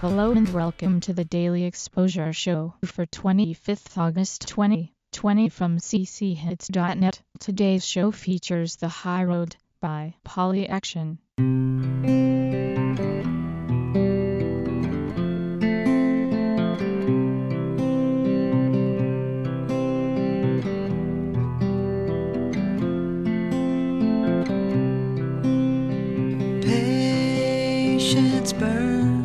Hello and welcome to the Daily Exposure Show for 25th August 2020 from cchits.net. Today's show features The High Road by Polyaction. Patience burns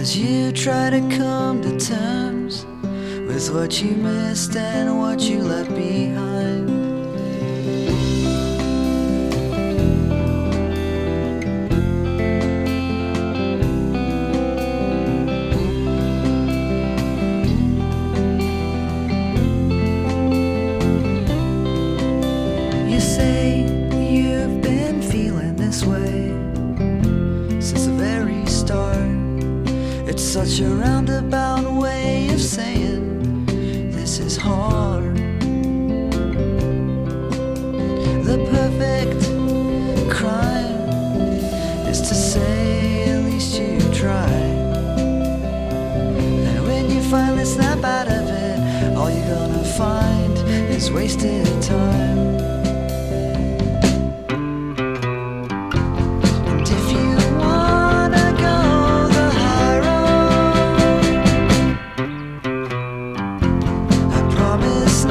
as you try to come to terms with what you missed and what you left behind. Such a roundabout way of saying this is hard. The perfect crime is to say at least you tried. And when you finally snap out of it, all you're gonna find is wasted time. Promise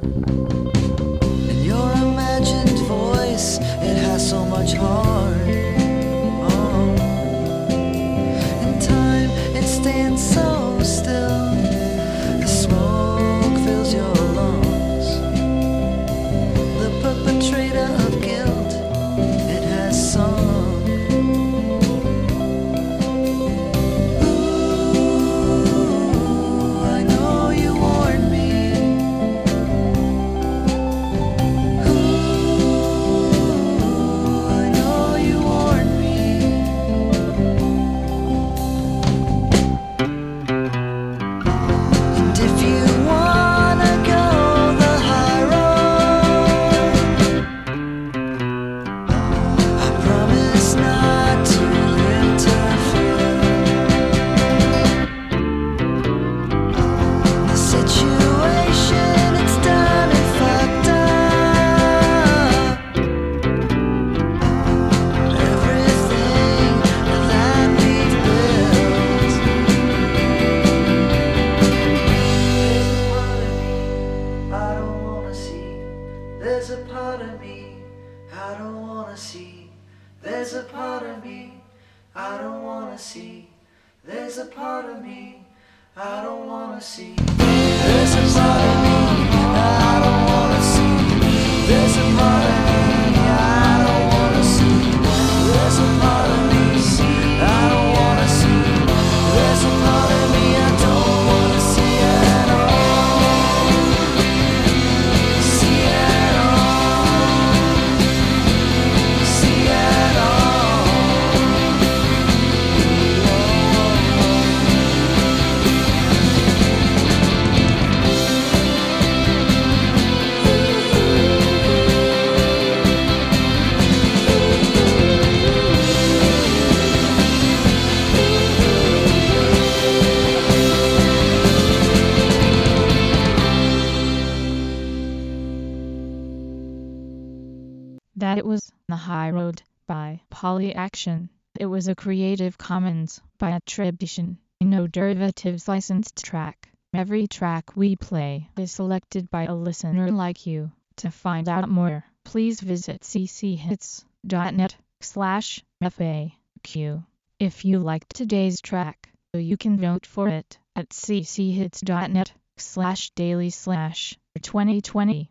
car. See. There's a part of me I don't wanna see. There's a part of me I don't wanna The High Road by Polyaction. It was a Creative Commons by attribution, no derivatives licensed track. Every track we play is selected by a listener like you. To find out more, please visit cchits.net slash FAQ. If you liked today's track, you can vote for it at cchits.net slash daily slash 2020